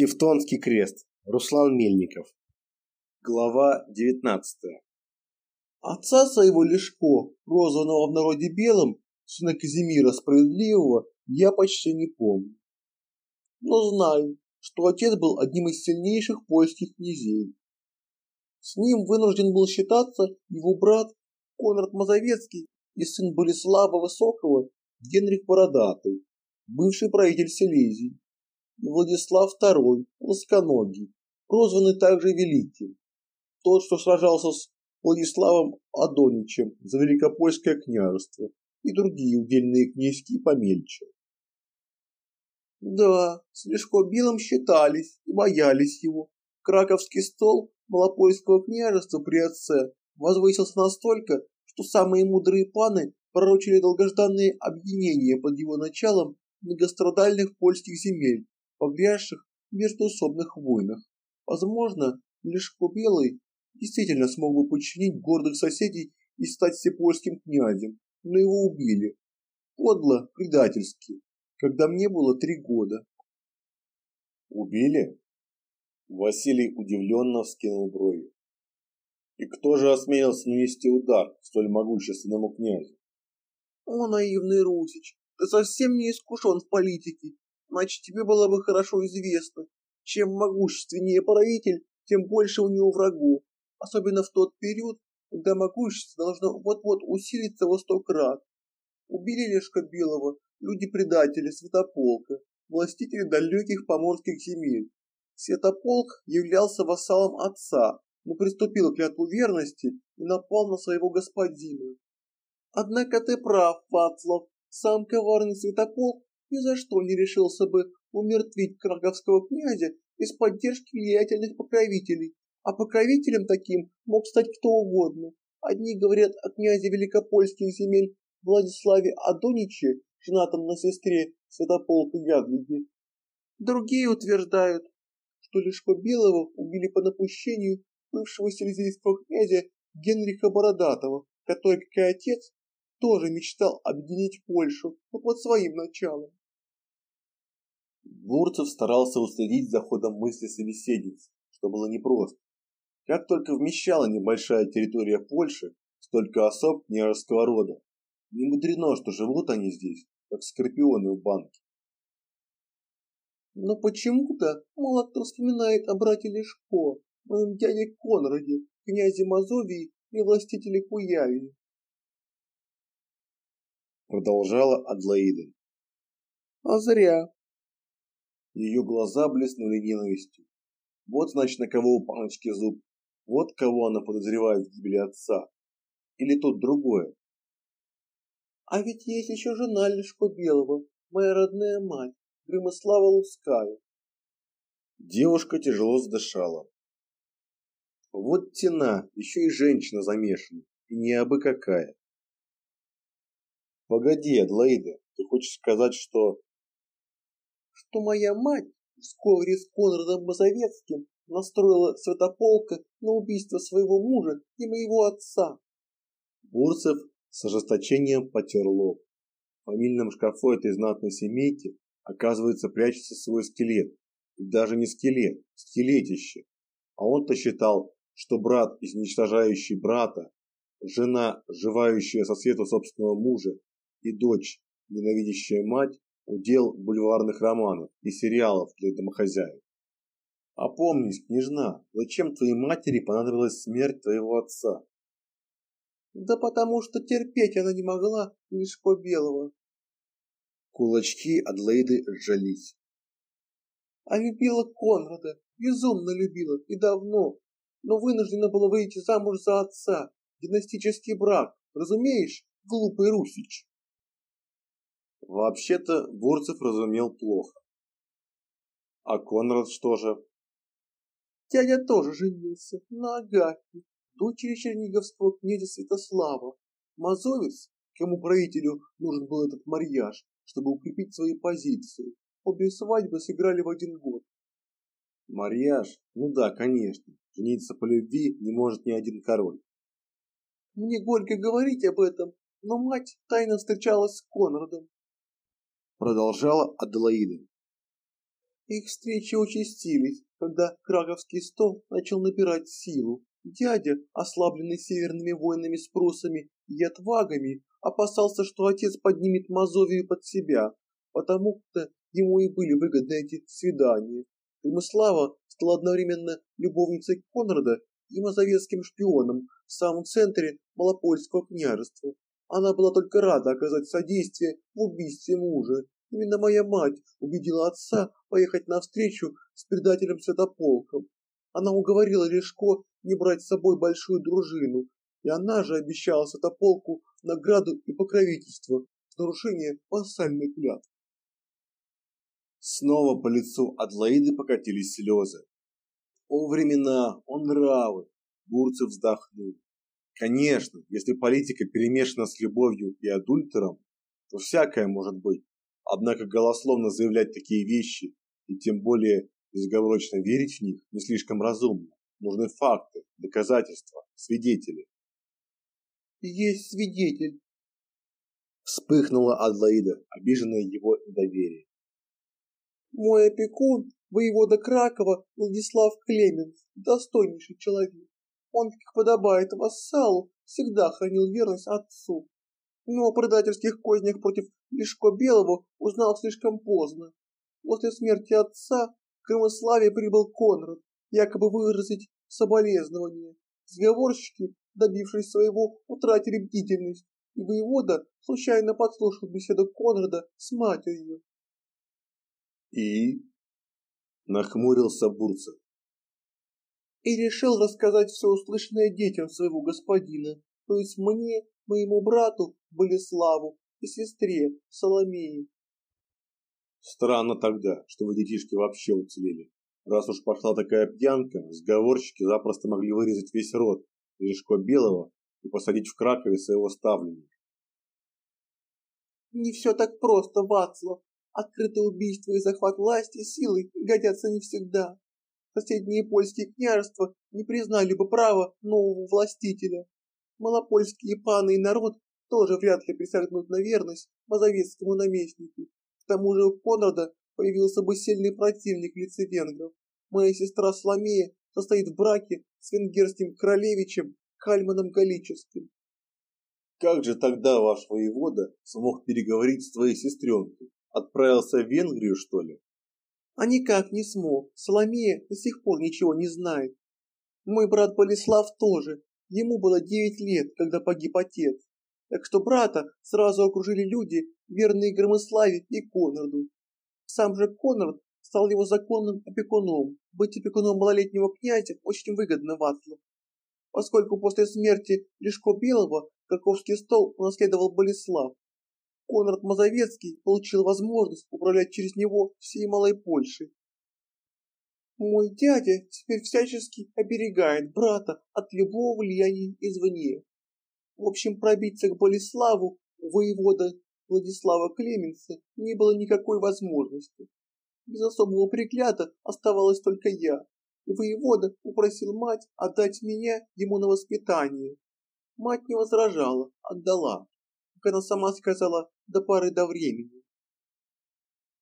Тевтонский крест. Руслан Мельников. Глава 19. Отца своего Лешко, прозванного в народе Белым, сына Казимира Справедливого, я почти не помню. Но знаю, что отец был одним из сильнейших польских князей. С ним вынужден был считаться его брат Конрад Мазовецкий и сын Болеслава Высокого Генрих Бородатый, бывший правитель Силезии. Владислав II, Плосконогий, прозванный также Великим. Тот, что сражался с Владиславом Адоничем за Великопольское княжество и другие удельные князьки помельче. Да, с Лешко Белым считались и боялись его. Краковский стол Малопольского княжества при отце возвысился настолько, что самые мудрые паны пророчили долгожданные объединения под его началом многострадальных польских земель погрязших в междоусобных войнах. Возможно, лишь Белый действительно смог бы подчинить гордых соседей и стать всепольским князем, но его убили. Подло, предательски, когда мне было три года. Убили? Василий удивленно вскинул брови. И кто же осмелился нанести удар столь могущественному князю? О, наивный Русич, ты совсем не искушен в политике значит тебе было бы хорошо известно, чем могущественнее правитель, тем больше у него врагов, особенно в тот период, когда могущество должно вот-вот усилиться во сто крат. Убили Лешка Белого люди-предатели Святополка, властители далеких поморских земель. Святополк являлся вассалом отца, но приступил к клятву верности и напал на своего господина. Однако ты прав, Вацлав, сам коварный Святополк ни за что не решился бы умертвить краковского князя без поддержки влиятельных покровителей, а покровителем таким мог стать кто угодно. Одни говорят о князе Великопольских земель Владиславе Адониче, женатом на сестре Святополка Яглиги. Другие утверждают, что Лешко Белого убили по напущению бывшего силезийского князя Генриха Бородатого, который, как и отец, тоже мечтал объединить Польшу, но под своим началом. Бурцев старался уследить за ходом мысли собеседницы, что было непросто. Как только вмещала небольшая территория Польши, столько особ княжеского рода. Не мудрено, что живут они здесь, как скорпионы в банке. Но почему-то мало кто вспоминает о брате Лешко, моем дяде Конраде, князе Мазовии и властителе Куявии. Продолжала Адлоида. А зря. Ее глаза блеснули ненавистью. Вот, значит, на кого у паночки зуб. Вот кого она подозревает в гибели отца. Или тот другое. А ведь есть еще жена Лешко Белого, моя родная мать, Громыслава Луская. Девушка тяжело задышала. Вот тена, еще и женщина замешана, и не абы какая. Погоди, Адлоида, ты хочешь сказать, что что моя мать в сговоре с Конрадом Мазовецким настроила Святополка на убийство своего мужа и моего отца. Бурцев с ожесточением потер лоб. В фамильном шкафу этой знатной семейки, оказывается, прячется свой скелет. И даже не скелет, скелетище. А он-то считал, что брат, изничтожающий брата, жена, живающая со света собственного мужа, и дочь, ненавидящая мать, удел бульварных романов и сериалов для домохозяек. Опомнись, княжна, зачем твоей матери понадобилась смерть твоего отца? Да потому что терпеть она не могла Мишко Белого. Кулачки Адлейды сжались. А любила Конрада, безумно любила и давно, но вынуждена была выйти замуж за отца, династический брак, разумеешь, глупый Русич. Вообще-то Бурцев разумел плохо. А Конрад что же? Дядя тоже женился на Агафье, дочери черниговского князя Святослава. Мазовец, кому правителю нужен был этот марьяж, чтобы укрепить свои позиции. Обе свадьбы сыграли в один год. Марьяж? Ну да, конечно. Жениться по любви не может ни один король. Мне горько говорить об этом, но мать тайно встречалась с Конрадом, продолжала Аделаида. Их встречи участились, когда краковский стол начал набирать силу. Дядя, ослабленный северными войнами с прусами и отвагами, опасался, что отец поднимет Мазовию под себя, потому-то ему и были выгодны эти свидания. Примыслава стала одновременно любовницей Конрада и мазовецким шпионом в самом центре Малопольского княжества. Она была только рада оказать содействие в убийстве мужа. Именно моя мать убедила отца поехать навстречу с предателем Святополком. Она уговорила Лешко не брать с собой большую дружину, и она же обещала Святополку награду и покровительство с нарушение вассальной клятвы. Снова по лицу Адлоиды покатились слезы. О времена, о нравы! Бурцев вздохнул. Конечно, если политика перемешана с любовью и адультером, то всякое может быть. Однако голословно заявлять такие вещи и тем более безоговорочно верить в них не слишком разумно. Нужны факты, доказательства, свидетели. Есть свидетель. Вспыхнула Адлоида, обиженная его недоверием. Мой опекун, воевода Кракова Владислав Клеменс, достойнейший человек. Он, как подобает вассалу, всегда хранил верность отцу. Но о предательских кознях против Лешко Белого узнал слишком поздно. После смерти отца в Крымославе прибыл Конрад, якобы выразить соболезнования. Сговорщики, добившись своего, утратили бдительность, и воевода случайно подслушал беседу Конрада с матерью. И нахмурился Бурцев. И решил рассказать все услышанное детям своего господина, то есть мне, моему брату Болеславу и сестре Соломее. Странно тогда, что вы детишки вообще уцелели. Раз уж пошла такая пьянка, сговорщики запросто могли вырезать весь род Лешко Белого и посадить в Кракове своего ставленника. Не все так просто, Вацлав. Открытое убийство и захват власти силой годятся не всегда. Соседние польские княжества не признали бы права нового властителя. Малопольские паны и народ тоже вряд ли присягнут на верность мазовецкому наместнику. К тому же у Конрада появился бы сильный противник в лице венгров. Моя сестра Сламея состоит в браке с венгерским королевичем Кальманом Галическим. Как же тогда ваш воевода смог переговорить с твоей сестренкой? Отправился в Венгрию, что ли? А никак не смог. Соломея до сих пор ничего не знает. Мой брат Болеслав тоже. Ему было девять лет, когда погиб отец. Так что брата сразу окружили люди, верные Громыславе и Конраду. Сам же Конрад стал его законным опекуном. Быть опекуном малолетнего князя очень выгодно Вацлав. Поскольку после смерти Лешко Белого Краковский стол унаследовал Болеслав, Конрад Мазовецкий получил возможность управлять через него всей Малой Польшей. Мой дядя теперь всячески оберегает брата от любого влияния извне. В общем, пробиться к Болеславу воевода Владислава Клеменса не было никакой возможности. Без особого пригляда оставалась только я, и воевода упросил мать отдать меня ему на воспитание. Мать не возражала, отдала как она сама сказала, до пары до времени.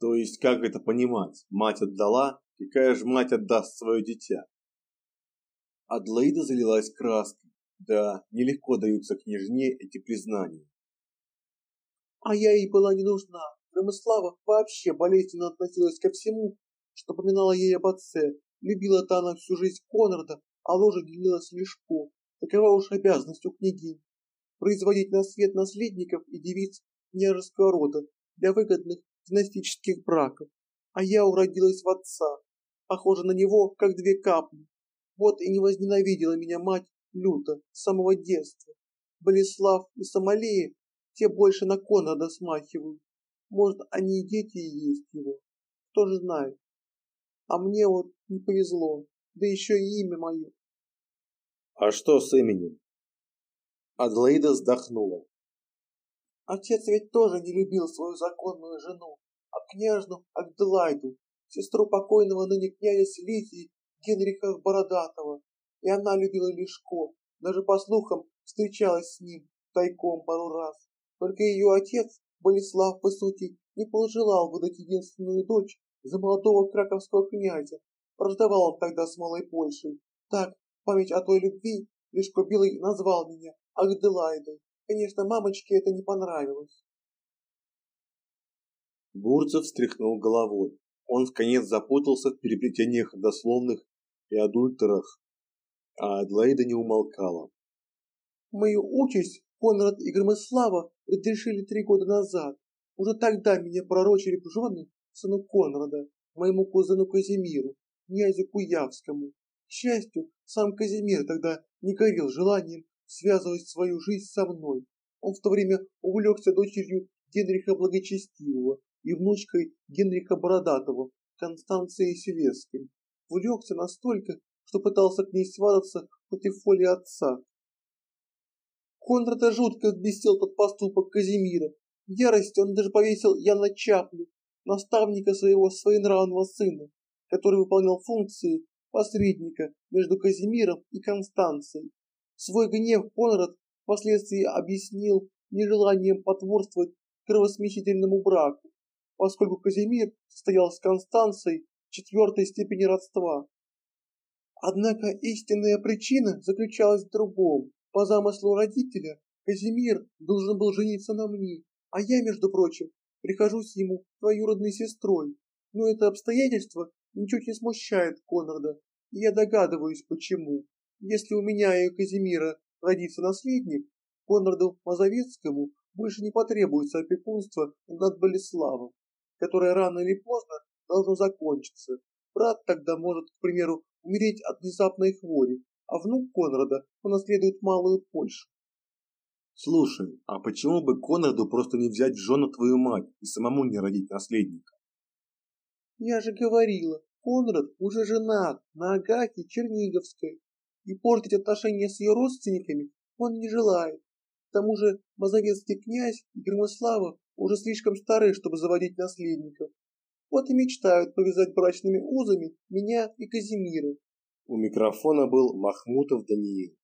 То есть как это понимать? Мать отдала, какая же мать отдаст свое дитя? Адлоида залилась краской. Да, нелегко даются княжне эти признания. А я ей была не нужна. Ромыслава вообще болезненно относилась ко всему, что поминала ей об отце. Любила-то она всю жизнь Конрада, а ложа делилась Лешко. Такова уж обязанность у княгинь производить на свет наследников и девиц княжеского рода для выгодных династических браков. А я уродилась в отца, похожа на него, как две капли. Вот и не возненавидела меня мать люто с самого детства. Болеслав и Сомалея, те больше на Конрада смахивают. Может, они и дети и есть его, кто же знает. А мне вот не повезло, да еще и имя мое. А что с именем? Адлоида вздохнула. Отец ведь тоже не любил свою законную жену, а княжну Агделайду, сестру покойного ныне князя Силезии Генриха Бородатого. И она любила Лешко, даже по слухам встречалась с ним тайком пару раз. Только ее отец, Болеслав, по сути, не пожелал выдать единственную дочь за молодого краковского князя. Враждовал он тогда с Малой Польшей. Так, память о той любви, Лешко Белый назвал меня Агделайдой. Конечно, мамочке это не понравилось. Бурцев встряхнул головой. Он в конец запутался в переплетениях дословных и адультерах, а Адлайда не умолкала. Мою участь Конрад и Громыслава предрешили три года назад. Уже тогда меня пророчили в жены сыну Конрада, моему кузену Казимиру, князю Куявскому. К счастью, сам Казимир тогда не горел желанием связывать свою жизнь со мной. Он в то время увлекся дочерью Генриха Благочестивого и внучкой Генриха Бородатого, Констанцией Севецкой. Увлекся настолько, что пытался к ней свататься против воли отца. Конрада жутко взбесил тот поступок Казимира. В ярости он даже повесил Яна Чаплю, наставника своего своенравного сына, который выполнял функции посредника между Казимиром и Констанцией. Свой гнев Конрад впоследствии объяснил нежеланием потворствовать кровосмесительному браку, поскольку Казимир состоял с Констанцией четвертой степени родства. Однако истинная причина заключалась в другом. По замыслу родителя Казимир должен был жениться на мне, а я, между прочим, прихожусь ему двоюродной сестрой. Но это обстоятельство ничуть не смущает Конрада, и я догадываюсь, почему. Если у меня и у Казимира родится наследник, Конраду Мазовецкому больше не потребуется опекунство над Болеславом, которое рано или поздно должно закончиться. Брат тогда может, к примеру, умереть от внезапной хвори, а внук Конрада унаследует малую Польшу. Слушай, а почему бы Конраду просто не взять в жены твою мать и самому не родить наследника? Я же говорила, Конрад уже женат на Агаке Черниговской, и портить отношения с ее родственниками он не желает. К тому же Мазовецкий князь и Громослава уже слишком стары, чтобы заводить наследников. Вот и мечтают повязать брачными узами меня и Казимира. У микрофона был Махмутов Даниил.